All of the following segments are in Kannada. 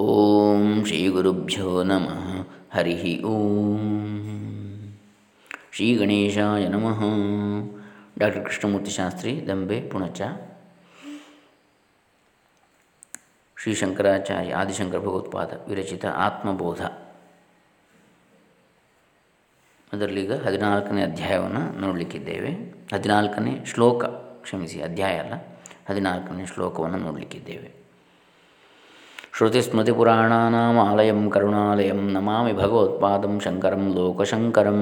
ಓಂ ಶ್ರೀ ಗುರುಭ್ಯೋ ನಮಃ. ಹರಿ ಓಂ. ಶ್ರೀ ಗಣೇಶಾಯ ನಮಃ. ಡಾಕ್ಟರ್ ಕೃಷ್ಣಮೂರ್ತಿ ಶಾಸ್ತ್ರಿ, ದಂಬೆ, ಪುಣಚ. ಶ್ರೀ ಶಂಕರಾಚಾರ್ಯ ಆದಿಶಂಕರ ಭಗವತ್ಪಾದ ವಿರಚಿತ ಆತ್ಮಬೋಧ. ಅದರಲ್ಲೀಗ ಹದಿನಾಲ್ಕನೇ ಅಧ್ಯಾಯವನ್ನು ನೋಡಲಿಕ್ಕಿದ್ದೇವೆ. ಹದಿನಾಲ್ಕನೇ ಶ್ಲೋಕ, ಕ್ಷಮಿಸಿ, ಅಧ್ಯಾಯ ಅಲ್ಲ. ಹದಿನಾಲ್ಕನೇ ಶ್ಲೋಕವನ್ನು ನೋಡಲಿಕ್ಕಿದ್ದೇವೆ. ಶ್ರುತಿಸ್ಮೃತಿಪುರಾಣಾನಾಮಾಲಯಂ ಕರುಣಾಲಯಂ ನಮಾಮಿ ಭಗವತ್ಪಾದಂ ಶಂಕರಂ ಲೋಕಶಂಕರಂ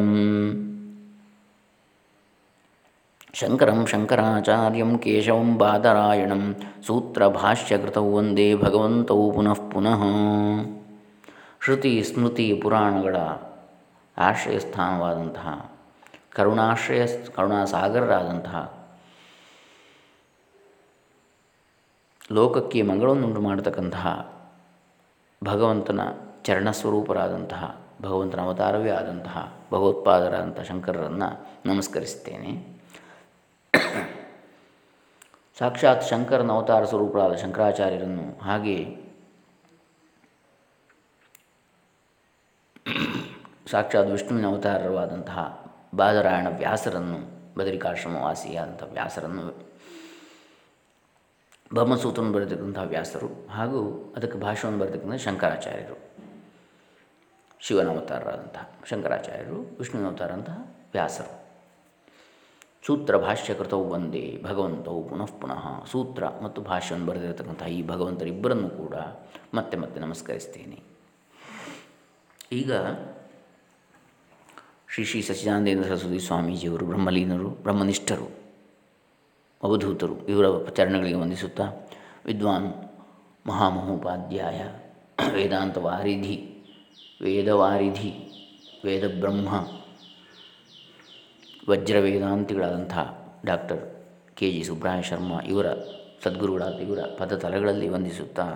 ಶಂಕರಂ ಶಂಕರಾಚಾರ್ಯಂ ಕೇಶವಂ ಬಾದರಾಯಣಂ सूत्रभाष्यकृतौ ವಂದೇ ಭಗವಂತೌ ಪುನಃ ಪುನಃ ಶ್ರುತಿ ಸ್ಮೃತಿ ಪುರಾಣಗಳ ಆಶ್ರಯಸ್ಥಾನವಾದಂತಹ ಕರುಣಾಶ್ರಯ ಕರುಣಾಸಾಗರರಾದಂತಹ ಲೋಕಕ್ಕೆ ಮಂಗಳವನ್ನುಂಟು ಮಾಡತಕ್ಕಂತಹ ಭಗವಂತನ ಚರಣಸ್ವರೂಪರಾದಂತಹ, ಭಗವಂತನ ಅವತಾರವೇ ಆದಂತಹ ಭಗವತ್ಪಾದರಾದಂಥ ಶಂಕರರನ್ನು ನಮಸ್ಕರಿಸ್ತೇನೆ ಸಾಕ್ಷಾತ್ ಶಂಕರನ ಅವತಾರ ಸ್ವರೂಪರಾದ ಶಂಕರಾಚಾರ್ಯರನ್ನು ಹಾಗೆ ಸಾಕ್ಷಾತ್ ವಿಷ್ಣುವಿನ ಅವತಾರವಾದಂತಹ ಬಾದರಾಯಣ ವ್ಯಾಸರನ್ನು ಬದರಿಕಾಶ್ರಮವಾಸಿಯಾದಂಥ ವ್ಯಾಸರನ್ನು ಬ್ರಹ್ಮಸೂತ್ರವನ್ನು ಬರೆದಿರ್ತಕ್ಕಂಥ ವ್ಯಾಸರು ಹಾಗೂ ಅದಕ್ಕೆ ಭಾಷೆಯನ್ನು ಬರೆದಿರ್ತಕ್ಕಂಥ ಶಂಕರಾಚಾರ್ಯರು ಶಿವನ ಶಂಕರಾಚಾರ್ಯರು ವಿಷ್ಣುವಿನ ವ್ಯಾಸರು. ಸೂತ್ರ ಭಾಷ್ಯಕೃತವು ಒಂದೇ, ಭಗವಂತವು ಪುನಃ ಪುನಃ ಸೂತ್ರ ಮತ್ತು ಭಾಷ್ಯವನ್ನು ಬರೆದಿರತಕ್ಕಂಥ ಈ ಭಗವಂತರಿಬ್ಬರನ್ನು ಕೂಡ ಮತ್ತೆ ಮತ್ತೆ ನಮಸ್ಕರಿಸ್ತೇನೆ. ಈಗ ಶ್ರೀ ಶ್ರೀ ಸಚ್ಚಿದಾನಂದೇಂದ್ರ ಸರಸ್ವತಿ ಸ್ವಾಮೀಜಿಯವರು, ಬ್ರಹ್ಮಲೀನರು, ಬ್ರಹ್ಮನಿಷ್ಠರು ಅವಧೂತರು ಇವರ ಚರಣಗಳಿಗೆ ವಂದಿಸುತ್ತಾ ವಿದ್ವಾನ್ ಮಹಾಮಹೋಪಾಧ್ಯಾಯ ವೇದಾಂತ ವಾರಿಧಿ ವೇದವಾರಿಧಿ, ವೇದಬ್ರಹ್ಮ ವಜ್ರ ವೇದಾಂತಿಗಳಾದಂಥ doctor K G Subraya Sharma ಇವರ ಸದ್ಗುರುಗಳಾದ ಇವರ ಪದ ಪದತಲಗಳಲ್ಲಿ ವಂದಿಸುತ್ತಾ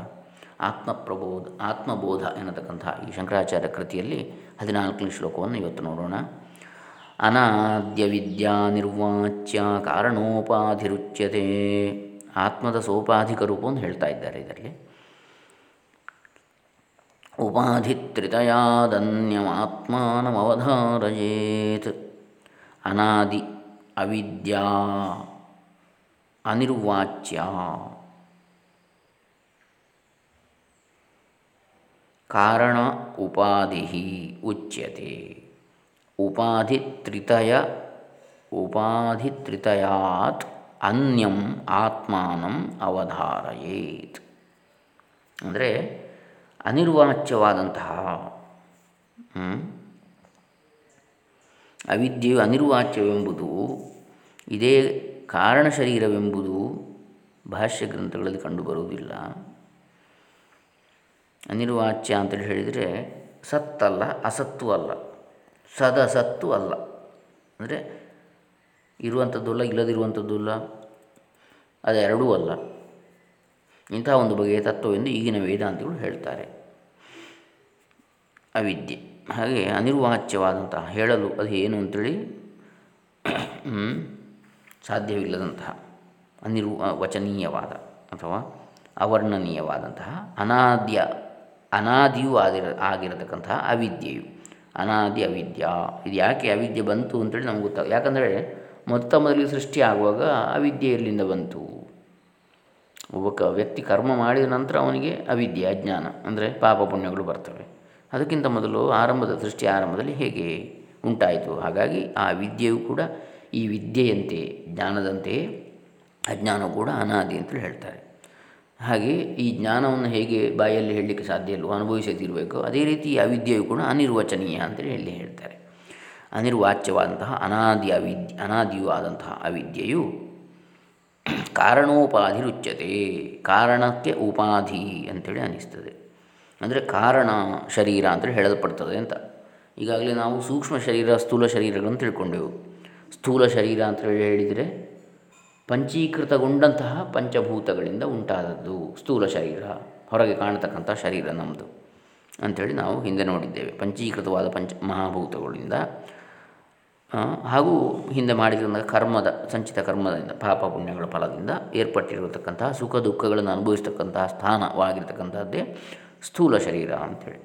ಆತ್ಮಪ್ರಬೋಧ, ಆತ್ಮಬೋಧ ಎನ್ನತಕ್ಕಂಥ ಈ ಶಂಕರಾಚಾರ್ಯ ಕೃತಿಯಲ್ಲಿ ಹದಿನಾಲ್ಕನೇ ಶ್ಲೋಕವನ್ನು ಇವತ್ತು ನೋಡೋಣ. ಅನಾದ್ಯ ವಿದ್ಯಾ ನಿರ್ವಾಚ್ಯ ಕಾರಣೋಪಾಧಿರುಚ್ಯತೆ. ಆತ್ಮದ ಸೋಪಾಧಿಕ ರೂಪವನ್ನು ಹೇಳ್ತಾ ಇದ್ದಾರೆ ಇದರಲ್ಲಿ. ಉಪಾಧಿತ್ರಿತಯಾದನ್ಯಮಾತ್ಮಾನಮವಧಾರಯೇತ್. ಅನಾದಿ ಅವಿದ್ಯಾ ಅನಿರ್ವಾಚ್ಯ. ಕಾರಣ ಉಪಾಧಿ ಉಚ್ಯತೆ. ಉಪಾಧಿತ್ರಿತಯ, ಉಪಾಧಿತ್ರಿತಯಾತ್ ಅನ್ಯಂ ಆತ್ಮಾನಂ ಅವಧಾರಯೇತ್. ಅಂದರೆ ಅನಿರ್ವಾಚ್ಯವಾದಂತಹ ಅವಿದ್ಯೆಯು ಅನಿರ್ವಾಚ್ಯವೆಂಬುದು, ಇದೇ ಕಾರಣ ಶರೀರವೆಂಬುದು ಭಾಷ್ಯ ಗ್ರಂಥಗಳಲ್ಲಿ ಕಂಡುಬರುವುದಿಲ್ಲ. ಅನಿರ್ವಾಚ್ಯ ಅಂತೇಳಿ ಹೇಳಿದರೆ ಸತ್ತಲ್ಲ, ಅಸತ್ತು ಅಲ್ಲ. ಸದಸತ್ತು ಅಲ್ಲ. ಅಂದರೆ ಇರುವಂಥದ್ದು ಅಲ್ಲ ಇಲ್ಲದಿರುವಂಥದ್ದು ಅಲ್ಲ ಅದೆರಡೂ ಅಲ್ಲ. ಇಂತಹ ಒಂದು ಬಗೆಯ ತತ್ವವೆಂದು ಈಗಿನ ವೇದಾಂತಿಗಳು ಹೇಳ್ತಾರೆ. ಅವಿದ್ಯೆ. ಹಾಗೆ ಅನಿರ್ವಾಚ್ಯವಾದಂತಹ, ಹೇಳಲು ಅದು ಏನು ಅಂತೇಳಿ ಸಾಧ್ಯವಿಲ್ಲದಂತಹ ಅನಿರ್ವ ವಚನೀಯವಾದ ಅಥವಾ ಅವರ್ಣನೀಯವಾದಂತಹ ಅನಾದ್ಯ, ಅನಾದಿಯೂ ಆಗಿರ, ಆಗಿರತಕ್ಕಂತಹ ಅವಿದ್ಯೆಯು. ಅನಾದಿ ಅವಿದ್ಯಾ. ಇದು ಯಾಕೆ ಅವಿದ್ಯೆ ಬಂತು ಅಂತೇಳಿ ನಮ್ಗೆ ಗೊತ್ತಾಗ ಯಾಕಂದರೆ ಮೊತ್ತ ಮೊದಲಿಗೆ ಸೃಷ್ಟಿ ಆಗುವಾಗ ಅವಿದ್ಯೆ ಎಲ್ಲಿಂದ ಬಂತು. ಒಬ್ಬ ವ್ಯಕ್ತಿ ಕರ್ಮ ಮಾಡಿದ ನಂತರ ಅವನಿಗೆ ಅವಿದ್ಯೆ, ಅಜ್ಞಾನ, ಅಂದರೆ ಪಾಪ ಪುಣ್ಯಗಳು ಬರ್ತವೆ. ಅದಕ್ಕಿಂತ ಮೊದಲು ಆರಂಭದ ಸೃಷ್ಟಿ ಆರಂಭದಲ್ಲಿ ಹೇಗೆ ಉಂಟಾಯಿತು? ಹಾಗಾಗಿ ಆ ವಿದ್ಯೆಯು ಕೂಡ ಈ ವಿದ್ಯೆಯಂತೆ, ಜ್ಞಾನದಂತೆಯೇ, ಅಜ್ಞಾನವು ಕೂಡ ಅನಾದಿ ಅಂತೇಳಿ ಹೇಳ್ತಾರೆ. ಹಾಗೆ ಈ ಜ್ಞಾನವನ್ನು ಹೇಗೆ ಬಾಯಲ್ಲಿ ಹೇಳಲಿಕ್ಕೆ ಸಾಧ್ಯ ಇಲ್ಲವೋ ಅನುಭವಿಸದಿರಬೇಕು, ಅದೇ ರೀತಿ ಅವಿದ್ಯೆಯು ಕೂಡ ಅನಿರ್ವಚನೀಯ ಅಂತೇಳಿ ಹೇಳಿ ಹೇಳ್ತಾರೆ. ಅನಿರ್ವಾಚ್ಯವಾದಂತಹ ಅನಾದಿ ಅವಿದ್ಯೆ ಅನಾದಿಯೂ ಆದಂತಹ ಅವಿದ್ಯೆಯು ಕಾರಣೋಪಾಧಿರುಚ್ಯತೆ, ಕಾರಣಕ್ಕೆ ಉಪಾಧಿ ಅಂಥೇಳಿ ಅನ್ನಿಸ್ತದೆ ಅಂದರೆ ಕಾರಣ ಶರೀರ ಅಂತೇಳಿ ಹೇಳಲ್ಪಡ್ತದೆ ಅಂತ. ಈಗಾಗಲೇ ನಾವು ಸೂಕ್ಷ್ಮ ಶರೀರ, ಸ್ಥೂಲ ಶರೀರಗಳನ್ನು ತಿಳ್ಕೊಂಡೆವು. ಸ್ಥೂಲ ಶರೀರ ಅಂತೇಳಿ ಹೇಳಿದರೆ ಪಂಚೀಕೃತಗೊಂಡಂತಹ ಪಂಚಭೂತಗಳಿಂದ ಉಂಟಾದದ್ದು ಸ್ಥೂಲ ಶರೀರ, ಹೊರಗೆ ಕಾಣತಕ್ಕಂಥ ಶರೀರ ನಮ್ಮದು ಅಂಥೇಳಿ ನಾವು ಹಿಂದೆ ನೋಡಿದ್ದೇವೆ. ಪಂಚೀಕೃತವಾದ ಪಂಚ ಮಹಾಭೂತಗಳಿಂದ ಹಾಗೂ ಹಿಂದೆ ಮಾಡಿದ ಕರ್ಮದ, ಸಂಚಿತ ಕರ್ಮದಿಂದ, ಪಾಪ ಪುಣ್ಯಗಳ ಫಲದಿಂದ ಏರ್ಪಟ್ಟಿರತಕ್ಕಂತಹ ಸುಖ ದುಃಖಗಳನ್ನು ಅನುಭವಿಸ್ತಕ್ಕಂತಹ ಸ್ಥಾನವಾಗಿರ್ತಕ್ಕಂಥದ್ದೇ ಸ್ಥೂಲ ಶರೀರ ಅಂಥೇಳಿ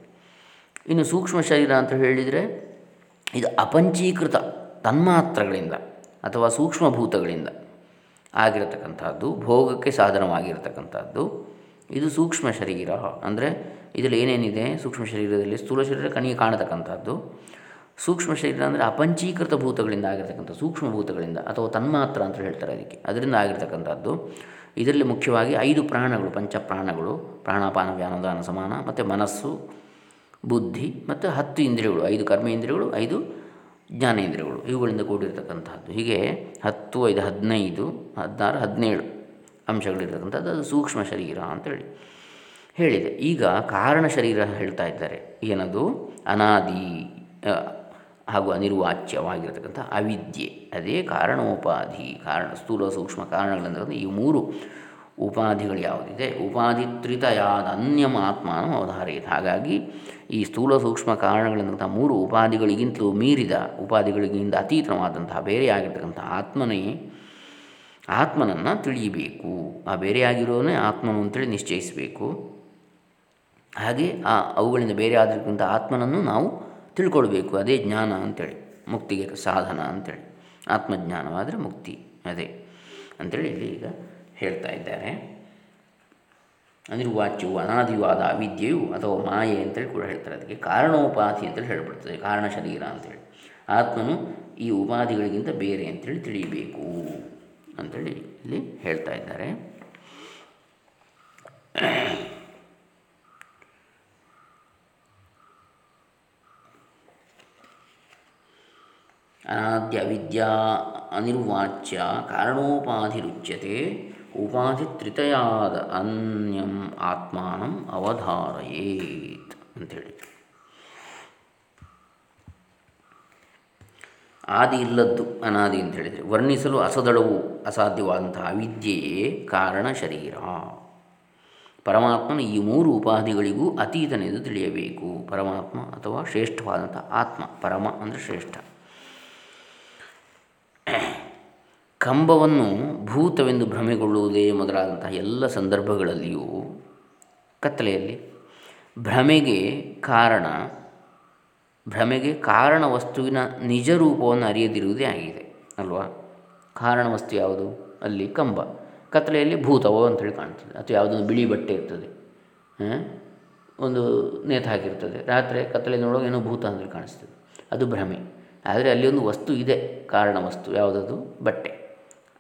ಇನ್ನು ಸೂಕ್ಷ್ಮ ಶರೀರ ಅಂತ ಹೇಳಿದರೆ ಇದು ಅಪಂಚೀಕೃತ ತನ್ಮಾತ್ರಗಳಿಂದ ಅಥವಾ ಸೂಕ್ಷ್ಮಭೂತಗಳಿಂದ ಆಗಿರತಕ್ಕಂಥದ್ದು, ಭೋಗಕ್ಕೆ ಸಾಧನವಾಗಿರತಕ್ಕಂಥದ್ದು. ಇದು ಸೂಕ್ಷ್ಮ ಶರೀರ. ಅಂದರೆ ಇದರಲ್ಲಿ ಏನೇನಿದೆ? ಸೂಕ್ಷ್ಮ ಶರೀರದಲ್ಲಿ ಸ್ಥೂಲ ಶರೀರ ಕಣಿಗೆ ಕಾಣತಕ್ಕಂಥದ್ದು. ಸೂಕ್ಷ್ಮ ಶರೀರ ಅಂದರೆ ಅಪಂಚೀಕೃತ ಭೂತಗಳಿಂದ ಆಗಿರತಕ್ಕಂಥ, ಸೂಕ್ಷ್ಮ ಭೂತಗಳಿಂದ ಅಥವಾ ತನ್ಮಾತ್ರ ಅಂತ ಹೇಳ್ತಾರೆ ಅದಕ್ಕೆ. ಅದರಿಂದ ಆಗಿರತಕ್ಕಂಥದ್ದು. ಇದರಲ್ಲಿ ಮುಖ್ಯವಾಗಿ ಐದು ಪ್ರಾಣಗಳು, ಪಂಚ ಪ್ರಾಣಗಳು, ಪ್ರಾಣಾಪಾನ, ವ್ಯಾನದಾನ, ಸಮಾನ, ಮತ್ತು ಮನಸ್ಸು, ಬುದ್ಧಿ, ಮತ್ತು ಹತ್ತು ಇಂದ್ರಿಯಗಳು, ಐದು ಕರ್ಮೇಂದ್ರಿಯಗಳು ಐದು ಜ್ಞಾನೇಂದ್ರಿಯಗಳು, ಇವುಗಳಿಂದ ಕೂಡಿರ್ತಕ್ಕಂಥದ್ದು. ಹೀಗೆ ಹತ್ತು, ಐದು, ಹದಿನೈದು, ಹದಿನಾರು, ಹದಿನೇಳು ಅಂಶಗಳಿರ್ತಕ್ಕಂಥದ್ದು. ಅದು ಸೂಕ್ಷ್ಮ ಶರೀರ ಅಂತೇಳಿ ಹೇಳಿದೆ. ಈಗ ಕಾರಣ ಶರೀರ ಹೇಳ್ತಾ ಇದ್ದಾರೆ. ಏನದು? ಅನಾದಿ ಹಾಗೂ ಅನಿರ್ವಾಚ್ಯವಾಗಿರತಕ್ಕಂಥ ಅವಿದ್ಯೆ. ಅದೇ ಕಾರಣೋಪಾಧಿ, ಕಾರಣ ಸ್ಥೂಲ ಸೂಕ್ಷ್ಮ ಕಾರಣಗಳಂದ್ರೆ ಈ ಮೂರು ಉಪಾಧಿಗಳು ಯಾವುದಿದೆ? ಉಪಾಧಿತ್ರಿತಯಾದ ಅನ್ಯಮ ಅವಧಾರ ಇದೆ ಹಾಗಾಗಿ ಈ ಸ್ಥೂಲ ಸೂಕ್ಷ್ಮ ಕಾರಣಗಳಂತಹ ಮೂರು ಉಪಾಧಿಗಳಿಗಿಂತಲೂ ಮೀರಿದ ಉಪಾಧಿಗಳಿಗಿಂತ ಅತೀತವಾದಂತಹ ಬೇರೆಯಾಗಿರ್ತಕ್ಕಂಥ ಆತ್ಮನೇ ಆತ್ಮನನ್ನು ತಿಳಿಯಬೇಕು. ಆ ಬೇರೆಯಾಗಿರೋನೇ ಆತ್ಮನು ಅಂತೇಳಿ ನಿಶ್ಚಯಿಸಬೇಕು. ಹಾಗೆ ಆ ಅವುಗಳಿಂದ ಬೇರೆ ಆಗಿರ್ತಕ್ಕಂಥ ಆತ್ಮನನ್ನು ನಾವು ತಿಳ್ಕೊಳ್ಬೇಕು. ಅದೇ ಜ್ಞಾನ ಅಂತೇಳಿ, ಮುಕ್ತಿಗೆ ಸಾಧನ ಅಂತೇಳಿ. ಆತ್ಮಜ್ಞಾನವಾದರೆ ಮುಕ್ತಿ, ಅದೇ ಅಂಥೇಳಿ ಇಲ್ಲಿ ಈಗ ಹೇಳ್ತಾ ಇದ್ದಾರೆ. ಅನಿರ್ವಾಚ್ಯವು ಅನಾದಿವಾದ ಅವಿದ್ಯೆಯು ಅಥವಾ ಮಾಯೆ ಅಂತೇಳಿ ಕೂಡ ಹೇಳ್ತಾರೆ. ಅದಕ್ಕೆ ಕಾರಣೋಪಾಧಿ ಅಂತೇಳಿ ಹೇಳ್ಬಿಡ್ತದೆ, ಕಾರಣ ಶರೀರ ಅಂತೇಳಿ. ಆತ್ಮನು ಈ ಉಪಾಧಿಗಳಿಗಿಂತ ಬೇರೆ ಅಂತೇಳಿ ತಿಳಿಯಬೇಕು ಅಂಥೇಳಿ ಇಲ್ಲಿ ಹೇಳ್ತಾ ಇದ್ದಾರೆ. ಅನಾದ್ಯ ವಿದ್ಯಾ ಅನಿರ್ವಾಚ್ಯ ಕಾರಣೋಪಾಧಿರುಚ್ಯತೆ ಉಪಾಧಿತ್ರಿತಯಾದ ಅನ್ಯಂ ಆತ್ಮಾನಂ ಅವಧಾರಯೇತ್ ಅಂಥೇಳಿ. ಆದಿ ಇಲ್ಲದ್ದು ಅನಾದಿ ಅಂತ ಹೇಳಿದರೆ ವರ್ಣಿಸಲು ಅಸದಳವು ಅಸಾಧ್ಯವಾದಂತಹ ಅವಿದ್ಯೆಯೇ ಕಾರಣ ಶರೀರ. ಪರಮಾತ್ಮನ ಈ ಮೂರು ಉಪಾಧಿಗಳಿಗೂ ಅತೀತನೆಂದು ತಿಳಿಯಬೇಕು. ಪರಮಾತ್ಮ ಅಥವಾ ಶ್ರೇಷ್ಠವಾದಂಥ ಆತ್ಮ. ಪರಮ ಅಂದರೆ ಶ್ರೇಷ್ಠ. ಕಂಬವನ್ನು ಭೂತವೆಂದು ಭ್ರಮೆಗೊಳ್ಳುವುದೇ ಮೊದಲಾದಂತಹ ಎಲ್ಲ ಸಂದರ್ಭಗಳಲ್ಲಿಯೂ ಕತ್ತಲೆಯಲ್ಲಿ ಭ್ರಮೆಗೆ ಕಾರಣ ಭ್ರಮೆಗೆ ಕಾರಣ ವಸ್ತುವಿನ ನಿಜ ರೂಪವನ್ನು ಅರಿಯದಿರುವುದೇ ಆಗಿದೆ, ಅಲ್ವಾ? ಕಾರಣ ವಸ್ತು ಯಾವುದು? ಅಲ್ಲಿ ಕಂಬ. ಕತ್ತಲೆಯಲ್ಲಿ ಭೂತವೋ ಅಂಥೇಳಿ ಕಾಣ್ತದೆ. ಅಥವಾ ಯಾವುದೊಂದು ಬಿಳಿ ಬಟ್ಟೆ ಇರ್ತದೆ. ಒಂದು ನೇತು ಹಾಕಿರ್ತದೆ. ರಾತ್ರಿ ಕತ್ತಲೆ ನೋಡುವಾಗ ಏನೋ ಭೂತ ಅಂತೇಳಿ ಕಾಣಿಸ್ತದೆ. ಅದು ಭ್ರಮೆ. ಆದರೆ ಅಲ್ಲಿ ಒಂದು ವಸ್ತು ಇದೆ. ಕಾರಣ ವಸ್ತು. ಯಾವುದದು? ಬಟ್ಟೆ.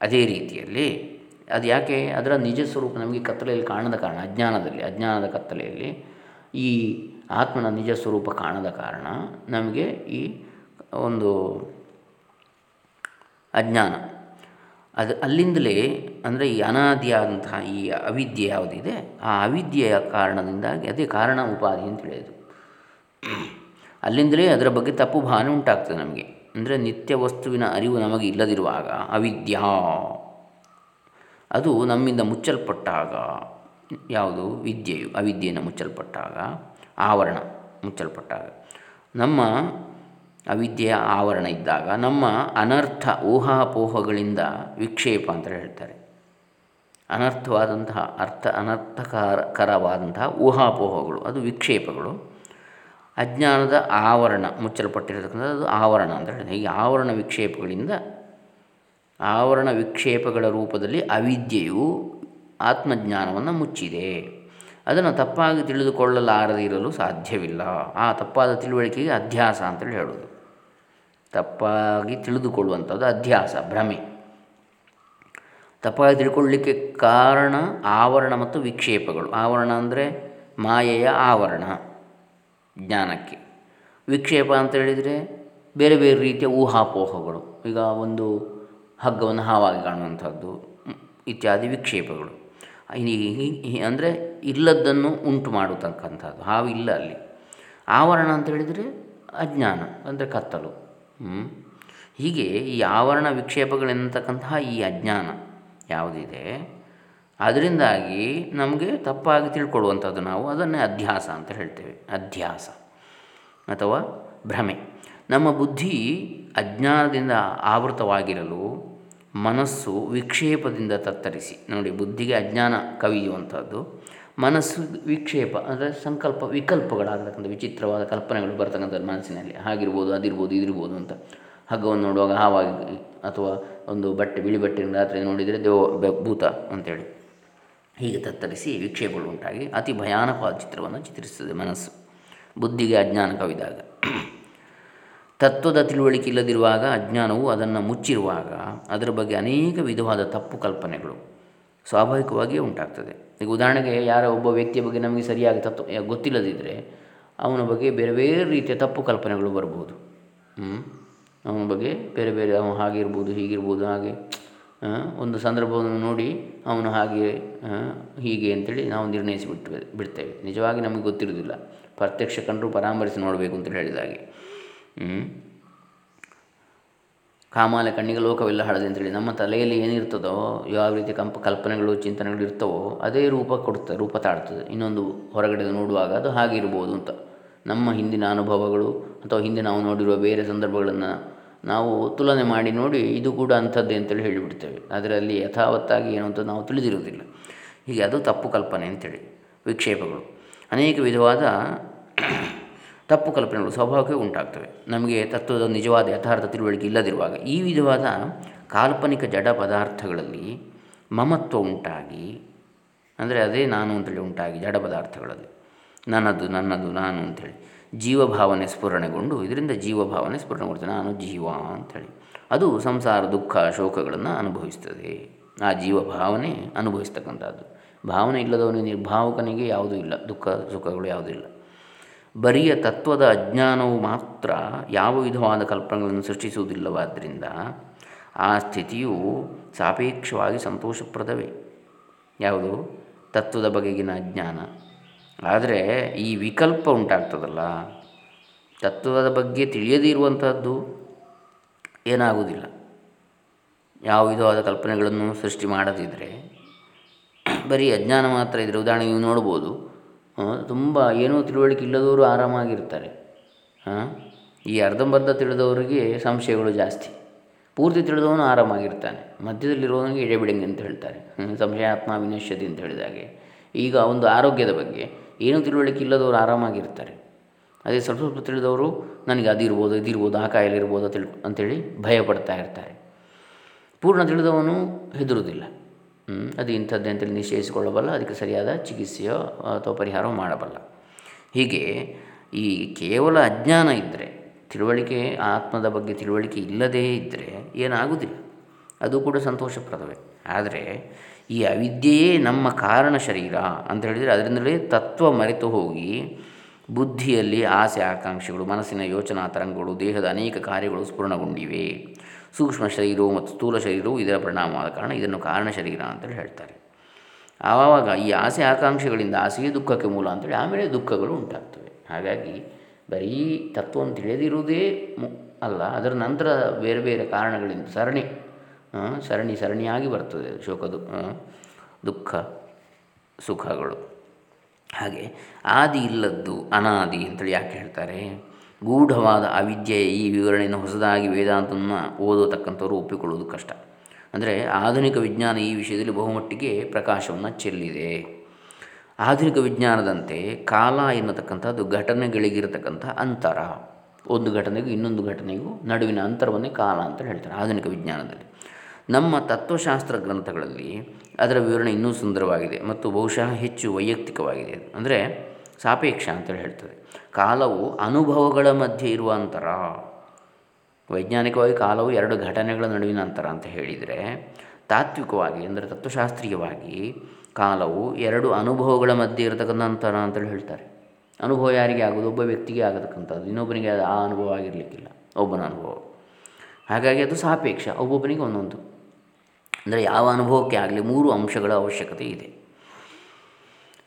ಅದೇ ರೀತಿಯಲ್ಲಿ ಅದು ಯಾಕೆ ಅದರ ನಿಜ ಸ್ವರೂಪ ನಮಗೆ ಕತ್ತಲೆಯಲ್ಲಿ ಕಾಣದ ಕಾರಣ, ಅಜ್ಞಾನದಲ್ಲಿ, ಅಜ್ಞಾನದ ಕತ್ತಲೆಯಲ್ಲಿ ಈ ಆತ್ಮನ ನಿಜ ಸ್ವರೂಪ ಕಾಣದ ಕಾರಣ ನಮಗೆ ಈ ಒಂದು ಅಜ್ಞಾನ. ಅದು ಅಲ್ಲಿಂದಲೇ ಅಂದರೆ ಈ ಅನಾದಿಯಾದಂತಹ ಈ ಅವಿದ್ಯೆ ಯಾವುದಿದೆ, ಆ ಅವಿದ್ಯೆಯ ಕಾರಣದಿಂದಾಗಿ ಅದೇ ಕಾರಣ ಉಪಾಧಿ ಅಂತ ಹೇಳಿದರು. ಅಲ್ಲಿಂದಲೇ ಅದರ ಬಗ್ಗೆ ತಪ್ಪು ಭಾವನೆ ಉಂಟಾಗ್ತದೆ ನಮಗೆ. ಅಂದರೆ ನಿತ್ಯ ವಸ್ತುವಿನ ಅರಿವು ನಮಗೆ ಇಲ್ಲದಿರುವಾಗ ಅವಿದ್ಯಾ. ಅದು ನಮ್ಮಿಂದ ಮುಚ್ಚಲ್ಪಟ್ಟಾಗ, ಯಾವುದು? ವಿದ್ಯೆಯು ಅವಿದ್ಯೆಯನ್ನು ಮುಚ್ಚಲ್ಪಟ್ಟಾಗ, ಆವರಣ ಮುಚ್ಚಲ್ಪಟ್ಟಾಗ. ನಮ್ಮ ಅವಿದ್ಯೆಯ ಆವರಣ ಇದ್ದಾಗ ನಮ್ಮ ಅನರ್ಥ ಊಹಾಪೋಹಗಳಿಂದ ವಿಕ್ಷೇಪ ಅಂತ ಹೇಳ್ತಾರೆ. ಅನರ್ಥವಾದಂತಹ ಅರ್ಥ ಅನರ್ಥಕರವಾದಂತಹ ಊಹಾಪೋಹಗಳು, ಅದು ವಿಕ್ಷೇಪಗಳು. ಅಜ್ಞಾನದ ಆವರಣ ಮುಚ್ಚಲ್ಪಟ್ಟಿರತಕ್ಕಂಥದ್ದು ಆವರಣ ಅಂತ ಹೇಳಿದೆ ಈ ಆವರಣ ವಿಕ್ಷೇಪಗಳಿಂದ ಆವರಣ ವಿಕ್ಷೇಪಗಳ ರೂಪದಲ್ಲಿ ಅವಿದ್ಯೆಯು ಆತ್ಮಜ್ಞಾನವನ್ನು ಮುಚ್ಚಿದೆ. ಅದನ್ನು ತಪ್ಪಾಗಿ ತಿಳಿದುಕೊಳ್ಳಲಾರದೆ ಇರಲು ಸಾಧ್ಯವಿಲ್ಲ. ಆ ತಪ್ಪಾದ ತಿಳುವಳಿಕೆಗೆ ಅಧ್ಯಾಸ ಅಂತೇಳಿ ಹೇಳೋದು. ತಪ್ಪಾಗಿ ತಿಳಿದುಕೊಳ್ಳುವಂಥದ್ದು ಅಧ್ಯಾಸ, ಭ್ರಮೆ. ತಪ್ಪಾಗಿ ತಿಳ್ಕೊಳ್ಳಲಿಕ್ಕೆ ಕಾರಣ ಆವರಣ ಮತ್ತು ವಿಕ್ಷೇಪಗಳು. ಆವರಣ ಅಂದರೆ ಮಾಯೆಯ ಆವರಣ. ಜ್ಞಾನಕ್ಕೆ. ವಿಕ್ಷೇಪ ಅಂತ ಹೇಳಿದರೆ ಬೇರೆ ಬೇರೆ ರೀತಿಯ ಊಹಾಪೋಹಗಳು. ಈಗ ಒಂದು ಹಗ್ಗವನ್ನು ಹಾವಾಗಿ ಕಾಣುವಂಥದ್ದು ಇತ್ಯಾದಿ ವಿಕ್ಷೇಪಗಳು. ಅಂದರೆ ಇಲ್ಲದ್ದನ್ನು ಉಂಟು ಮಾಡತಕ್ಕಂಥದ್ದು. ಹಾವು ಇಲ್ಲ ಅಲ್ಲಿ. ಆವರಣ ಅಂತ ಹೇಳಿದರೆ ಅಜ್ಞಾನ, ಅಂದರೆ ಕತ್ತಲು. ಹೀಗೆ ಈ ಆವರಣ ವಿಕ್ಷೇಪಗಳೆನ್ನತಕ್ಕಂತಹ ಈ ಅಜ್ಞಾನ ಯಾವುದಿದೆ? ಅದರಿಂದಾಗಿ ನಮಗೆ ತಪ್ಪಾಗಿ ತಿಳ್ಕೊಳ್ಳುವಂಥದ್ದು ನಾವು ಅದನ್ನೇ ಅಧ್ಯಾಸ ಅಂತ ಹೇಳ್ತೇವೆ. ಅಧ್ಯಾಸ ಅಥವಾ ಭ್ರಮೆ. ನಮ್ಮ ಬುದ್ಧಿ ಅಜ್ಞಾನದಿಂದ ಆವೃತವಾಗಿರಲು ಮನಸ್ಸು ವಿಕ್ಷೇಪದಿಂದ ತತ್ತರಿಸಿ. ನೋಡಿ, ಬುದ್ಧಿಗೆ ಅಜ್ಞಾನ ಕವಿಯುವಂಥದ್ದು. ಮನಸ್ಸು ವಿಕ್ಷೇಪ ಅಂದರೆ ಸಂಕಲ್ಪ ವಿಕಲ್ಪಗಳಾಗತಕ್ಕಂಥ ವಿಚಿತ್ರವಾದ ಕಲ್ಪನೆಗಳು ಬರ್ತಕ್ಕಂಥದ್ದು ಮನಸ್ಸಿನಲ್ಲಿ. ಹಾಗಿರ್ಬೋದು, ಅದಿರ್ಬೋದು, ಇದಿರ್ಬೋದು ಅಂತ. ಹಗ್ಗವನ್ನು ನೋಡುವಾಗ ಹಾವಾಗಿ ಅಥವಾ ಒಂದು ಬಟ್ಟೆ, ಬಿಳಿ ಬಟ್ಟೆಯನ್ನು ರಾತ್ರಿ ನೋಡಿದರೆ ದೇವ, ಭೂತ ಅಂತೇಳಿ. ಹೀಗೆ ತತ್ತರಿಸಿ ವಿಕ್ಷೇಪಗಳು ಉಂಟಾಗಿ ಅತಿ ಭಯಾನಕವಾದ ಚಿತ್ರವನ್ನು ಚಿತ್ರಿಸುತ್ತದೆ ಮನಸ್ಸು. ಬುದ್ಧಿಗೆ ಅಜ್ಞಾನ ಕವಿದಾಗ. ತತ್ವದ ತಿಳುವಳಿಕೆ ಇಲ್ಲದಿರುವಾಗ ಅಜ್ಞಾನವು ಅದನ್ನು ಮುಚ್ಚಿರುವಾಗ ಅದರ ಬಗ್ಗೆ ಅನೇಕ ವಿಧವಾದ ತಪ್ಪು ಕಲ್ಪನೆಗಳು ಸ್ವಾಭಾವಿಕವಾಗಿಯೇ ಉಂಟಾಗ್ತದೆ. ಈಗ ಉದಾಹರಣೆಗೆ ಯಾರ ಒಬ್ಬ ವ್ಯಕ್ತಿಯ ಬಗ್ಗೆ ನಮಗೆ ಸರಿಯಾಗಿ ತತ್ವ ಗೊತ್ತಿಲ್ಲದಿದ್ದರೆ ಅವನ ಬಗ್ಗೆ ಬೇರೆ ಬೇರೆ ರೀತಿಯ ತಪ್ಪು ಕಲ್ಪನೆಗಳು ಬರ್ಬೋದು ಅವನ ಬಗ್ಗೆ ಬೇರೆ ಬೇರೆ, ಅವನು ಹಾಗಿರ್ಬೋದು ಹೀಗಿರ್ಬೋದು, ಹಾಗೆ ಒಂದು ಸಂದರ್ಭವನ್ನು ನೋಡಿ ಅವನು ಹಾಗೆ ಹೀಗೆ ಅಂತೇಳಿ ನಾವು ನಿರ್ಣಯಿಸಿ ಬಿಟ್ಟು ಬಿಡ್ತೇವೆ. ನಿಜವಾಗಿ ನಮಗೆ ಗೊತ್ತಿರೋದಿಲ್ಲ ಪ್ರತ್ಯಕ್ಷ ಕಂಡರೂ ಪರಾಮರಿಸಿ ನೋಡಬೇಕು ಅಂತೇಳಿ ಹೇಳಿದ ಹಾಗೆ. ಕಾಮಾಲೆ ಕಣ್ಣಿಗೆ ಲೋಕವೆಲ್ಲ ಹಳದೆ ಅಂತೇಳಿ. ನಮ್ಮ ತಲೆಯಲ್ಲಿ ಏನಿರ್ತದೋ, ಯಾವ ರೀತಿ ಕಂಪ, ಕಲ್ಪನೆಗಳು, ಚಿಂತನೆಗಳು ಇರ್ತವೋ, ಅದೇ ರೂಪ ಕೊಡುತ್ತೆ, ರೂಪ ತಾಡ್ತದೆ ಇನ್ನೊಂದು ಹೊರಗಡೆ ನೋಡುವಾಗ ಅದು ಹಾಗಿರ್ಬೋದು ಅಂತ. ನಮ್ಮ ಹಿಂದಿನ ಅನುಭವಗಳು ಅಥವಾ ಹಿಂದೆ ನಾವು ನೋಡಿರುವ ಬೇರೆ ಸಂದರ್ಭಗಳನ್ನು ನಾವು ತುಲನೆ ಮಾಡಿ ನೋಡಿ ಇದು ಕೂಡ ಅಂಥದ್ದೇ ಅಂತೇಳಿ ಹೇಳಿಬಿಡ್ತೇವೆ. ಅದರಲ್ಲಿ ಯಥಾವತ್ತಾಗಿ ಏನು ಅಂತ ನಾವು ತಿಳಿದಿರುವುದಿಲ್ಲ. ಹೀಗೆ ಅದು ತಪ್ಪು ಕಲ್ಪನೆ ಅಂತೇಳಿ ವಿಕ್ಷೇಪಗಳು. ಅನೇಕ ವಿಧವಾದ ತಪ್ಪು ಕಲ್ಪನೆಗಳು ಸ್ವಭಾವಕ್ಕೆ ಉಂಟಾಗ್ತವೆ. ನಮಗೆ ತತ್ವದ ನಿಜವಾದ ಯಥಾರ್ಥ ತಿಳುವಳಿಕೆ ಇಲ್ಲದಿರುವಾಗ ಈ ವಿಧವಾದ ಕಾಲ್ಪನಿಕ ಜಡ ಪದಾರ್ಥಗಳಲ್ಲಿ ಮಮತ್ವ ಉಂಟಾಗಿ, ಅಂದರೆ ಅದೇ ನಾನು ಅಂತೇಳಿ ಉಂಟಾಗಿ ಜಡ ಪದಾರ್ಥಗಳಲ್ಲಿ, ನನ್ನದು ನನ್ನದು ನಾನು ಅಂಥೇಳಿ ಜೀವಭಾವನೆ ಸ್ಫುರಣೆಗೊಂಡು ಇದರಿಂದ ಜೀವಭಾವನೆ ಸ್ಫುರಣೆಗೊಳ್ತದೆ ನಾನು ಜೀವ ಅಂಥೇಳಿ. ಅದು ಸಂಸಾರ, ದುಃಖ, ಶೋಕಗಳನ್ನು ಅನುಭವಿಸ್ತದೆ. ಆ ಜೀವ ಭಾವನೆ ಅನುಭವಿಸ್ತಕ್ಕಂಥದ್ದು. ಭಾವನೆ ಇಲ್ಲದವನಿಗೆ ನಿರ್ಭಾವಕನಿಗೆ ಯಾವುದೂ ಇಲ್ಲ. ದುಃಖ, ಸುಖಗಳು ಯಾವುದೂ ಇಲ್ಲ. ಬರಿಯ ತತ್ವದ ಅಜ್ಞಾನವು ಮಾತ್ರ ಯಾವ ವಿಧವಾದ ಕಲ್ಪನೆಗಳನ್ನು ಸೃಷ್ಟಿಸುವುದಿಲ್ಲವಾದ್ದರಿಂದ ಆ ಸ್ಥಿತಿಯು ಸಾಪೇಕ್ಷವಾಗಿ ಸಂತೋಷಪ್ರದವೇ. ಯಾವುದು? ತತ್ವದ ಬಗೆಗಿನ ಅಜ್ಞಾನ. ಆದರೆ ಈ ವಿಕಲ್ಪ ಉಂಟಾಗ್ತದಲ್ಲ? ತತ್ವದ ಬಗ್ಗೆ ತಿಳಿಯದೇ ಇರುವಂಥದ್ದು ಏನಾಗುವುದಿಲ್ಲ. ಯಾವ ವಿಧವಾದ ಕಲ್ಪನೆಗಳನ್ನು ಸೃಷ್ಟಿ ಮಾಡದಿದ್ದರೆ ಬರೀ ಅಜ್ಞಾನ ಮಾತ್ರ ಇದ್ದರೆ ಉದಾಹರಣೆ ನೀವು ನೋಡ್ಬೋದು ತುಂಬ ಏನೂ ತಿಳುವಳಿಕೆ ಇಲ್ಲದವರು ಆರಾಮಾಗಿರ್ತಾರೆ. ಈ ಅರ್ಧಂಬರ್ಧ ತಿಳಿದವರಿಗೆ ಸಂಶಯಗಳು ಜಾಸ್ತಿ. ಪೂರ್ತಿ ತಿಳಿದವನು ಆರಾಮಾಗಿರ್ತಾನೆ. ಮಧ್ಯದಲ್ಲಿರುವವನಿಗೆ ಎಡೆಬಿಡಂಗೆ ಅಂತ ಹೇಳ್ತಾರೆ. ಸಂಶಯಾತ್ಮ ವಿನಶ್ಯತಿ ಅಂತ ಹೇಳಿದಾಗೆ ಈಗ ಒಂದು ಆರೋಗ್ಯದ ಬಗ್ಗೆ. ಏನೂ ತಿಳುವಳಿಕೆ ಇಲ್ಲದವರು ಆರಾಮಾಗಿರ್ತಾರೆ. ಅದೇ ಸ್ವಲ್ಪ ಸ್ವಲ್ಪ ತಿಳಿದವರು ನನಗೆ ಅದಿರ್ಬೋದು, ಇದಿರ್ಬೋದು, ಆ ಕಾಯಿಲೆ ಇರ್ಬೋದು ತಿಳ್ ಅಂಥೇಳಿ ಭಯ ಪಡ್ತಾ ಇರ್ತಾರೆ. ಪೂರ್ಣ ತಿಳಿದವನು ಹೆದರುವುದಿಲ್ಲ. ಅದು ಇಂಥದ್ದೇ ಅಂತೇಳಿ ನಿಶ್ಚಯಿಸಿಕೊಳ್ಳಬಲ್ಲ ಅದಕ್ಕೆ ಸರಿಯಾದ ಚಿಕಿತ್ಸೆಯೋ ಅಥವಾ ಪರಿಹಾರವೋ ಮಾಡಬಲ್ಲ. ಹೀಗೆ ಈ ಕೇವಲ ಅಜ್ಞಾನ ಇದ್ದರೆ ತಿಳುವಳಿಕೆ, ಆತ್ಮದ ಬಗ್ಗೆ ತಿಳುವಳಿಕೆ ಇಲ್ಲದೇ ಇದ್ದರೆ ಏನಾಗುವುದಿಲ್ಲ. ಅದು ಕೂಡ ಸಂತೋಷಪ್ರದವೇ. ಆದರೆ ಈ ಅವಿದ್ಯೆಯೇ ನಮ್ಮ ಕಾರಣ ಶರೀರ ಅಂತ ಹೇಳಿದರೆ ಅದರಿಂದಲೇ ತತ್ವ ಮರೆತು ಹೋಗಿ ಬುದ್ಧಿಯಲ್ಲಿ ಆಸೆ ಆಕಾಂಕ್ಷೆಗಳು, ಮನಸ್ಸಿನ ಯೋಚನಾ ತರಂಗಗಳು, ದೇಹದ ಅನೇಕ ಕಾರ್ಯಗಳು ಸ್ಫುರಣಗೊಂಡಿವೆ. ಸೂಕ್ಷ್ಮ ಶರೀರವು ಮತ್ತು ಸ್ಥೂಲ ಶರೀರವು ಇದರ ಪರಿಣಾಮವಾದ ಕಾರಣ ಇದನ್ನು ಕಾರಣ ಶರೀರ ಅಂತೇಳಿ ಹೇಳ್ತಾರೆ. ಆವಾಗ ಈ ಆಸೆ ಆಕಾಂಕ್ಷೆಗಳಿಂದ ಆಸೆಯೇ ದುಃಖಕ್ಕೆ ಮೂಲ ಅಂತೇಳಿ ಆಮೇಲೆ ದುಃಖಗಳು ಉಂಟಾಗ್ತವೆ. ಹಾಗಾಗಿ ಬರೀ ತತ್ವವನ್ನು ತಿಳಿದಿರುವುದೇ ಮು ಅಲ್ಲ, ಅದರ ನಂತರ ಬೇರೆ ಬೇರೆ ಕಾರಣಗಳಿಂದ ಸರಣಿ ಸರಣಿ ಸರಣಿಯಾಗಿ ಬರ್ತದೆ ಶೋಕದು ದುಃಖ, ಸುಖಗಳು. ಹಾಗೆ ಆದಿ ಇಲ್ಲದ್ದು ಅನಾದಿ ಅಂತೇಳಿ ಯಾಕೆ ಹೇಳ್ತಾರೆ? ಗೂಢವಾದ ಅವಿದ್ಯೆಯ ಈ ವಿವರಣೆಯನ್ನು ಹೊಸದಾಗಿ ವೇದಾಂತವನ್ನು ಓದತಕ್ಕಂಥವ್ರು ಒಪ್ಪಿಕೊಳ್ಳುವುದು ಕಷ್ಟ. ಅಂದರೆ ಆಧುನಿಕ ವಿಜ್ಞಾನ ಈ ವಿಷಯದಲ್ಲಿ ಬಹುಮಟ್ಟಿಗೆ ಪ್ರಕಾಶವನ್ನು ಚೆಲ್ಲಿದೆ. ಆಧುನಿಕ ವಿಜ್ಞಾನದಂತೆ ಕಾಲ ಎನ್ನತಕ್ಕಂಥದ್ದು ಘಟನೆಗಳಿಗಿರತಕ್ಕಂಥ ಅಂತರ. ಒಂದು ಘಟನೆಗೂ ಇನ್ನೊಂದು ಘಟನೆಗೂ ನಡುವಿನ ಅಂತರವನ್ನೇ ಕಾಲ ಅಂತ ಹೇಳ್ತಾರೆ ಆಧುನಿಕ ವಿಜ್ಞಾನದಲ್ಲಿ. ನಮ್ಮ ತತ್ವಶಾಸ್ತ್ರ ಗ್ರಂಥಗಳಲ್ಲಿ ಅದರ ವಿವರಣೆ ಇನ್ನೂ ಸುಂದರವಾಗಿದೆ ಮತ್ತು ಬಹುಶಃ ಹೆಚ್ಚು ವೈಯಕ್ತಿಕವಾಗಿದೆ. ಅಂದರೆ ಸಾಪೇಕ್ಷ ಅಂತೇಳಿ ಹೇಳ್ತದೆ. ಕಾಲವು ಅನುಭವಗಳ ಮಧ್ಯೆ ಇರುವ ಅಂತರ. ವೈಜ್ಞಾನಿಕವಾಗಿ ಕಾಲವು ಎರಡು ಘಟನೆಗಳ ನಡುವಿನ ಅಂತರ ಅಂತ ಹೇಳಿದರೆ ತಾತ್ವಿಕವಾಗಿ ಅಂದರೆ ತತ್ವಶಾಸ್ತ್ರೀಯವಾಗಿ ಕಾಲವು ಎರಡು ಅನುಭವಗಳ ಮಧ್ಯೆ ಇರತಕ್ಕಂಥ ಅಂತರ ಅಂತೇಳಿ ಹೇಳ್ತಾರೆ. ಅನುಭವ ಯಾರಿಗೆ ಆಗೋದು? ಒಬ್ಬ ವ್ಯಕ್ತಿಗೆ ಆಗತಕ್ಕಂಥದ್ದು. ಇನ್ನೊಬ್ಬನಿಗೆ ಅದು ಆ ಅನುಭವ ಆಗಿರಲಿಕ್ಕಿಲ್ಲ. ಒಬ್ಬನ ಅನುಭವ. ಹಾಗಾಗಿ ಅದು ಸಾಪೇಕ್ಷ. ಒಬ್ಬೊಬ್ಬನಿಗೆ ಒಂದೊಂದು. ಅಂದರೆ ಯಾವ ಅನುಭವಕ್ಕೆ ಆಗಲಿ ಮೂರು ಅಂಶಗಳ ಅವಶ್ಯಕತೆ ಇದೆ.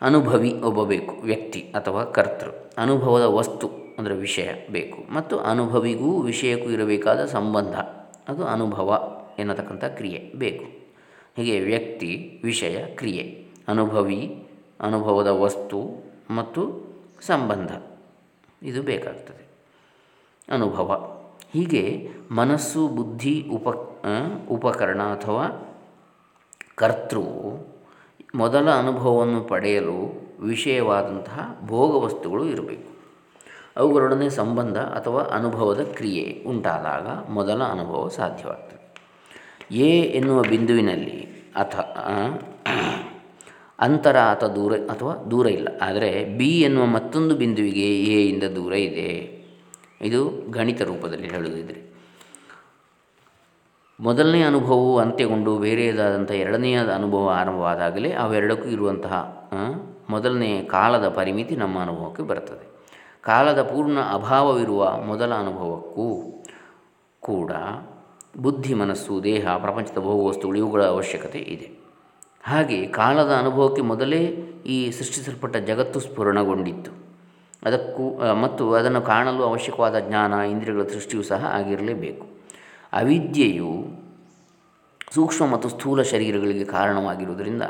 ಅನುಭವಿ ಒಬ್ಬ ಬೇಕು, ವ್ಯಕ್ತಿ ಅಥವಾ ಕರ್ತೃ. ಅನುಭವದ ವಸ್ತು ಅಂದರೆ ವಿಷಯ ಬೇಕು ಮತ್ತು ಅನುಭವಿಗೂ ವಿಷಯಕ್ಕೂ ಇರಬೇಕಾದ ಸಂಬಂಧ, ಅದು ಅನುಭವ ಎನ್ನತಕ್ಕಂಥ ಕ್ರಿಯೆ ಬೇಕು. ಹೀಗೆ ವ್ಯಕ್ತಿ, ವಿಷಯ, ಕ್ರಿಯೆ, ಅನುಭವಿ, ಅನುಭವದ ವಸ್ತು ಮತ್ತು ಸಂಬಂಧ, ಇದು ಬೇಕಾಗ್ತದೆ. ಅನುಭವ, ಹೀಗೆ ಮನಸ್ಸು, ಬುದ್ಧಿ, ಉಪ ಉಪಕರಣ ಅಥವಾ ಕರ್ತೃ ಮೊದಲ ಅನುಭವವನ್ನು ಪಡೆಯಲು ವಿಷಯವಾದಂತಹ ಭೋಗವಸ್ತುಗಳು ಇರಬೇಕು. ಅವುಗಳೊಡನೆ ಸಂಬಂಧ ಅಥವಾ ಅನುಭವದ ಕ್ರಿಯೆ ಉಂಟಾದಾಗ ಮೊದಲ ಅನುಭವ ಸಾಧ್ಯವಾಗ್ತದೆ. ಎ ಎನ್ನುವ ಬಿಂದುವಿನಲ್ಲಿ ಅಥ ಅಂತರ ಅಥವಾ ದೂರ ಅಥವಾ ದೂರ ಇಲ್ಲ. ಆದರೆ ಬಿ ಎನ್ನುವ ಮತ್ತೊಂದು ಬಿಂದುವಿಗೆ ಎ ಇಂದ ದೂರ ಇದೆ. ಇದು ಗಣಿತ ರೂಪದಲ್ಲಿ ಹೇಳುವುದಿದ್ರೆ. ಮೊದಲನೇ ಅನುಭವವು ಅಂತ್ಯಗೊಂಡು ಬೇರೆಯದಾದಂಥ ಎರಡನೆಯ ಅನುಭವ ಆರಂಭವಾದಾಗಲೇ ಅವೆರಡಕ್ಕೂ ಇರುವಂತಹ ಮೊದಲನೇ ಕಾಲದ ಪರಿಮಿತಿ ನಮ್ಮ ಅನುಭವಕ್ಕೆ ಬರ್ತದೆ ಕಾಲದ ಪೂರ್ಣ ಅಭಾವವಿರುವ ಮೊದಲ ಅನುಭವಕ್ಕೂ ಕೂಡ ಬುದ್ಧಿ, ಮನಸ್ಸು, ದೇಹ, ಪ್ರಪಂಚದ ವಸ್ತುಗಳು ಇವುಗಳ ಅವಶ್ಯಕತೆ ಇದೆ. ಹಾಗೆ ಕಾಲದ ಅನುಭವಕ್ಕೆ ಮೊದಲೇ ಈ ಸೃಷ್ಟಿಸಲ್ಪಟ್ಟ ಜಗತ್ತು ಸ್ಫುರಣಗೊಂಡಿತ್ತು. ಅದಕ್ಕೂ ಮತ್ತು ಅದನ್ನು ಕಾಣಲು ಅವಶ್ಯಕವಾದ ಜ್ಞಾನ, ಇಂದ್ರಿಯಗಳ ಸೃಷ್ಟಿಯೂ ಸಹ ಆಗಿರಲೇಬೇಕು. ಅವಿದ್ಯೆಯು ಸೂಕ್ಷ್ಮ ಮತ್ತು ಸ್ಥೂಲ ಶರೀರಗಳಿಗೆ ಕಾರಣವಾಗಿರುವುದರಿಂದ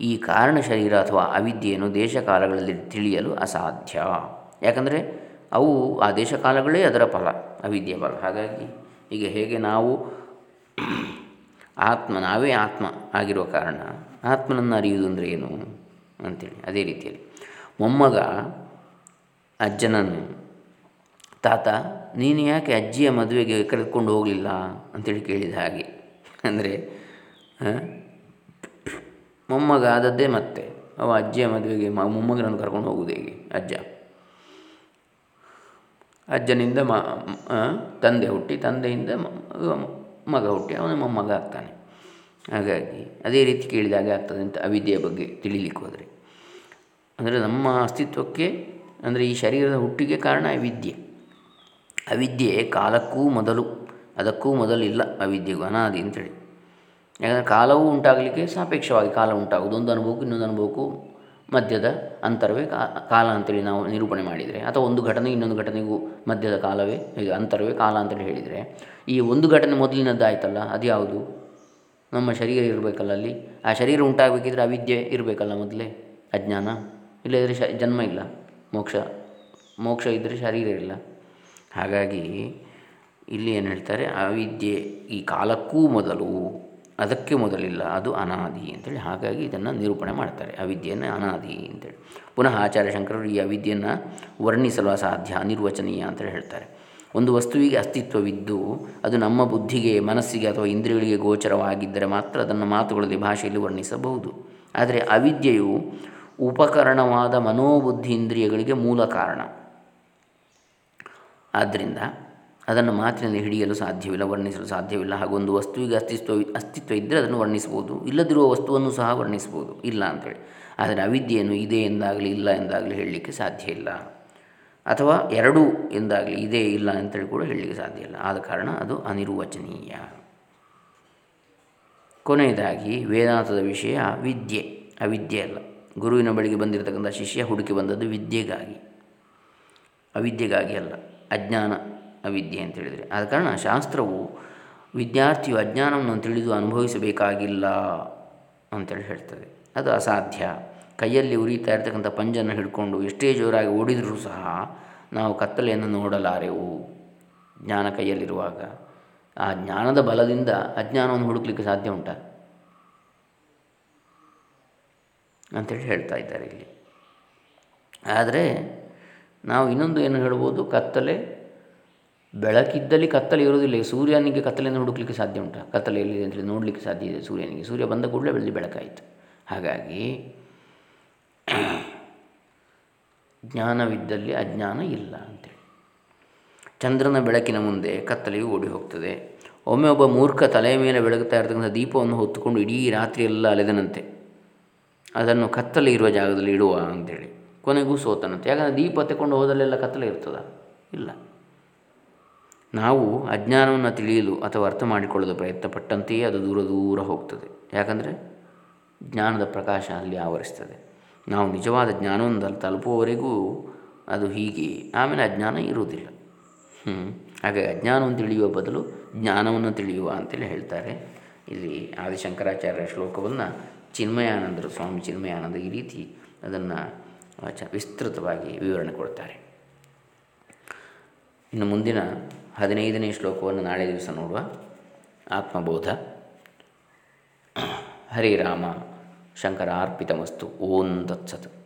ಈ ಕಾರಣ ಶರೀರ ಅಥವಾ ಅವಿದ್ಯೆಯನ್ನು ದೇಶಕಾಲಗಳಲ್ಲಿ ತಿಳಿಯಲು ಅಸಾಧ್ಯ. ಯಾಕಂದರೆ ಅವು ಆ ದೇಶಕಾಲಗಳೇ ಅದರ ಫಲ ಅವಿದ್ಯೆ ಫಲ. ಹಾಗಾಗಿ ಈಗ ಹೇಗೆ ನಾವು ಆತ್ಮ, ನಾವೇ ಆತ್ಮ ಆಗಿರುವ ಕಾರಣ ಆತ್ಮನನ್ನು ಅರಿಯುವುದು ಅಂದರೆ ಏನು ಅಂಥೇಳಿ ಅದೇ ರೀತಿಯಲ್ಲಿ ಮೊಮ್ಮಗ ಅಜ್ಜನನ್ನು ತಾತ, ನೀನು ಯಾಕೆ ಅಜ್ಜಿಯ ಮದುವೆಗೆ ಕರೆದುಕೊಂಡು ಹೋಗಲಿಲ್ಲ? ಅಂತೇಳಿ ಕೇಳಿದ ಹಾಗೆ. ಅಂದರೆ ಮೊಮ್ಮಗ ಆದದ್ದೇ ಮತ್ತೆ. ಅವ ಅಜ್ಜಿಯ ಮದುವೆಗೆ ಮೊಮ್ಮಗನನ್ನು ಕರ್ಕೊಂಡು ಹೋಗುವುದು ಹೇಗೆ? ಅಜ್ಜ. ಅಜ್ಜನಿಂದ ಮ ತಂದೆ ಹುಟ್ಟಿ, ತಂದೆಯಿಂದ ಮಗ ಹುಟ್ಟಿ, ಅವನ ಮೊಮ್ಮಗ ಆಗ್ತಾನೆ. ಹಾಗಾಗಿ, ಅದೇ ರೀತಿ ಕೇಳಿದಾಗೆ ಆಗ್ತದೆ ಅಂತ ಅವಿದ್ಯೆಯ ಬಗ್ಗೆ ತಿಳಿಲಿಕ್ಕೆ ಹೋದರೆ. ಅಂದರೆ ನಮ್ಮ ಅಸ್ತಿತ್ವಕ್ಕೆ, ಅಂದರೆ ಈ ಶರೀರದ ಹುಟ್ಟಿಗೆ ಕಾರಣ ಅವಿದ್ಯೆ. ಅವಿದ್ಯೆ ಕಾಲಕ್ಕೂ ಮೊದಲು, ಅದಕ್ಕೂ ಮೊದಲಿಲ್ಲ ಅವಿದ್ಯೆಗೂ ಅನಾದಿ ಅಂತೇಳಿ. ಯಾಕಂದರೆ ಕಾಲವೂ ಉಂಟಾಗಲಿಕ್ಕೆ ಸಾಪೇಕ್ಷವಾಗಿ ಕಾಲ ಉಂಟಾಗುವುದು. ಒಂದು ಅನುಭವಕ್ಕೂ ಇನ್ನೊಂದು ಅನುಭವಕ್ಕೂ ಮಧ್ಯದ ಅಂತರವೇ ಕಾಲ ಅಂತೇಳಿ ನಾವು ನಿರೂಪಣೆ ಮಾಡಿದರೆ, ಅಥವಾ ಒಂದು ಘಟನೆ ಇನ್ನೊಂದು ಘಟನೆಗೂ ಮಧ್ಯದ ಕಾಲವೇ, ಇದು ಅಂತರವೇ ಕಾಲ ಅಂತೇಳಿ ಹೇಳಿದರೆ, ಈ ಒಂದು ಘಟನೆ ಮೊದಲಿನದ್ದಾಯ್ತಲ್ಲ, ಅದು ಯಾವುದು? ನಮ್ಮ ಶರೀರ ಇರಬೇಕಲ್ಲ ಅಲ್ಲಿ. ಆ ಶರೀರ ಉಂಟಾಗಬೇಕಿದ್ರೆ ಅವಿದ್ಯೆ ಇರಬೇಕಲ್ಲ ಮೊದಲೇ? ಅಜ್ಞಾನ? ಇಲ್ಲದಿದ್ದರೆ ಶ, ಜನ್ಮ ಇಲ್ಲ. ಮೋಕ್ಷ ಮೋಕ್ಷ ಇದ್ದರೆ ಶರೀರ ಇಲ್ಲ. ಹಾಗಾಗಿ ಇಲ್ಲಿ ಏನು ಹೇಳ್ತಾರೆ, ಅವಿದ್ಯೆ ಈ ಕಾಲಕ್ಕೂ ಮೊದಲು, ಅದಕ್ಕೆ ಮೊದಲಿಲ್ಲ, ಅದು ಅನಾದಿ ಅಂತೇಳಿ ಹಾಗಾಗಿ ಇದನ್ನು ನಿರೂಪಣೆ ಮಾಡ್ತಾರೆ, ಅವಿದ್ಯೆಯನ್ನು ಅನಾದಿ ಅಂತೇಳಿ. ಪುನಃ ಆಚಾರ್ಯ ಶಂಕರರು ಈ ಅವಿದ್ಯೆಯನ್ನು ವರ್ಣಿಸಲು ಅಸಾಧ್ಯ, ಅನಿರ್ವಚನೀಯ ಅಂತೇಳಿ ಹೇಳ್ತಾರೆ. ಒಂದು ವಸ್ತುವಿಗೆ ಅಸ್ತಿತ್ವವಿದ್ದು, ಅದು ನಮ್ಮ ಬುದ್ಧಿಗೆ, ಮನಸ್ಸಿಗೆ ಅಥವಾ ಇಂದ್ರಿಯಗಳಿಗೆ ಗೋಚರವಾಗಿದ್ದರೆ ಮಾತ್ರ ಅದನ್ನು ಮಾತುಗಳಲ್ಲಿ, ಭಾಷೆಯಲ್ಲಿ ವರ್ಣಿಸಬಹುದು. ಆದರೆ ಅವಿದ್ಯೆಯು ಉಪಕರಣವಾದ ಮನೋಬುದ್ಧಿ ಇಂದ್ರಿಯಗಳಿಗೆ ಮೂಲ ಕಾರಣ. ಆದ್ದರಿಂದ ಅದನ್ನು ಮಾತಿನಲ್ಲಿ ಹಿಡಿಯಲು ಸಾಧ್ಯವಿಲ್ಲ, ವರ್ಣಿಸಲು ಸಾಧ್ಯವಿಲ್ಲ. ಹಾಗೂ ಒಂದು ವಸ್ತುವಿಗೆ ಅಸ್ತಿತ್ವ ಅಸ್ತಿತ್ವ ಇದ್ದರೆ ಅದನ್ನು ವರ್ಣಿಸಬಹುದು. ಇಲ್ಲದಿರುವ ವಸ್ತುವನ್ನು ಸಹ ವರ್ಣಿಸಬಹುದು. ಇಲ್ಲ ಅಂತೇಳಿ. ಆದರೆ ಅವಿದ್ಯೆಯನ್ನು ಇದೆ ಎಂದಾಗಲಿ, ಇಲ್ಲ ಎಂದಾಗಲಿ ಹೇಳಲಿಕ್ಕೆ ಸಾಧ್ಯ ಇಲ್ಲ. ಅಥವಾ ಎರಡೂ ಎಂದಾಗಲಿ ಇದೆ, ಇಲ್ಲ ಅಂತೇಳಿ ಕೂಡ ಹೇಳಲಿಕ್ಕೆ ಸಾಧ್ಯ ಇಲ್ಲ. ಆದ ಕಾರಣ ಅದು ಅನಿರ್ವಚನೀಯ. ಕೊನೆಯದಾಗಿ, ವೇದಾಂತದ ವಿಷಯ ವಿದ್ಯೆ. ಅವಿದ್ಯೆ ಅಲ್ಲ. ಗುರುವಿನ ಬಳಿಗೆ ಬಂದಿರತಕ್ಕಂಥ ಶಿಷ್ಯ ಹುಡುಕಿ ಬಂದದ್ದು ವಿದ್ಯೆಗಾಗಿ. ಅವಿದ್ಯೆಗಾಗಿ ಅಲ್ಲ. ಅಜ್ಞಾನ ಅವಿದ್ಯೆ ಅಂತ ಹೇಳಿದರೆ. ಆದ ಕಾರಣ ಶಾಸ್ತ್ರವು ವಿದ್ಯಾರ್ಥಿಯು ಅಜ್ಞಾನವನ್ನು ತಿಳಿದು ಅನುಭವಿಸಬೇಕಾಗಿಲ್ಲ ಅಂತೇಳಿ ಹೇಳ್ತದೆ. ಅದು ಅಸಾಧ್ಯ. ಕೈಯಲ್ಲಿ ಉರಿತಾ ಇರ್ತಕ್ಕಂಥ ಪಂಜನ್ನು ಹಿಡ್ಕೊಂಡು ಎಷ್ಟೇ ಜೋರಾಗಿ ಓಡಿದರೂ ಸಹ ನಾವು ಕತ್ತಲೆಯನ್ನು ನೋಡಲಾರೆವು. ಜ್ಞಾನ ಕೈಯಲ್ಲಿರುವಾಗ. ಆ ಜ್ಞಾನದ ಬಲದಿಂದ ಅಜ್ಞಾನವನ್ನು ಹುಡುಕ್ಲಿಕ್ಕೆ ಸಾಧ್ಯ ಉಂಟ? ಅಂಥೇಳಿ ಹೇಳ್ತಾ ಇದ್ದಾರೆ ಇಲ್ಲಿ. ಆದರೆ ನಾವು ಇನ್ನೊಂದು ಏನು ಹೇಳ್ಬೋದು, ಕತ್ತಲೆ, ಬೆಳಕಿದ್ದಲ್ಲಿ ಕತ್ತಲೆ ಇರೋದಿಲ್ಲ ಸೂರ್ಯನಿಗೆ ಕತ್ತಲೆಯನ್ನು ಹುಡುಕ್ಲಿಕ್ಕೆ ಸಾಧ್ಯ ಉಂಟು? ಎಲ್ಲಿದೆ ಅಂತೇಳಿ ನೋಡಲಿಕ್ಕೆ ಸಾಧ್ಯ ಇದೆ ಸೂರ್ಯನಿಗೆ. ಸೂರ್ಯ ಬಂದ ಕೂಡಲೇ ಬೆಳ್ಳಿ ಬೆಳಕಾಯಿತು. ಹಾಗಾಗಿ ಜ್ಞಾನವಿದ್ದಲ್ಲಿ ಅಜ್ಞಾನ ಇಲ್ಲ ಅಂತೇಳಿ. ಚಂದ್ರನ ಬೆಳಕಿನ ಮುಂದೆ ಕತ್ತಲೆಯು ಓಡಿ ಹೋಗ್ತದೆ ಒಮ್ಮೆ ಒಬ್ಬ ಮೂರ್ಖ ತಲೆಯ ಮೇಲೆ ಬೆಳಗುತ್ತಾ ಇರತಕ್ಕಂಥ ದೀಪವನ್ನು ಹೊತ್ತುಕೊಂಡು ಇಡೀ ರಾತ್ರಿಯೆಲ್ಲ ಅಲೆದನಂತೆ. ಅದನ್ನು ಕತ್ತಲೆ ಇರುವ ಜಾಗದಲ್ಲಿ ಇಡುವ ಅಂಥೇಳಿ ಕೊನೆಗೂ ಸೋತನಂತೆ. ಯಾಕಂದರೆ ದೀಪ ತಗೊಂಡು ಹೋದಲ್ಲೆಲ್ಲ ಕತ್ತಲೆ ಇರ್ತದ? ಇಲ್ಲ. ನಾವು ಅಜ್ಞಾನವನ್ನು ತಿಳಿಯಲು ಅಥವಾ ಅರ್ಥ ಮಾಡಿಕೊಳ್ಳಲು ಪ್ರಯತ್ನ ಪಟ್ಟಂತೆಯೇ ಅದು ದೂರ ದೂರ ಹೋಗ್ತದೆ. ಯಾಕಂದರೆ ಜ್ಞಾನದ ಪ್ರಕಾಶ ಅಲ್ಲಿ ಆವರಿಸ್ತದೆ. ನಾವು ನಿಜವಾದ ಜ್ಞಾನವನ್ನು ತಲುಪುವವರೆಗೂ ಅದು ಹೀಗೆ. ಆಮೇಲೆ ಅಜ್ಞಾನ ಇರುವುದಿಲ್ಲ. ಹ್ಞೂ ಹಾಗೆ ಅಜ್ಞಾನವನ್ನು ತಿಳಿಯುವ ಬದಲು ಜ್ಞಾನವನ್ನು ತಿಳಿಯುವ ಅಂತೇಳಿ ಹೇಳ್ತಾರೆ. ಇಲ್ಲಿ ಆದಿಶಂಕರಾಚಾರ್ಯರ ಶ್ಲೋಕವನ್ನು ಚಿನ್ಮಯಾನಂದರು, ಸ್ವಾಮಿ ಚಿನ್ಮಯಾನಂದ ಈ ರೀತಿ ಅದನ್ನು ಚ ವಿಸ್ತೃತವಾಗಿ ವಿವರಣೆ ಕೊಡ್ತಾರೆ. ಇನ್ನು ಮುಂದಿನ ಹದಿನೈದನೇ ಶ್ಲೋಕವನ್ನು ನಾಳೆ ದಿವಸ ನೋಡುವ ಆತ್ಮಬೋಧ. ಹರಿರಾಮ ರಾಮ ಶಂಕರ ಅರ್ಪಿತಮಸ್ತು ಓಂ ತತ್ಸತ್.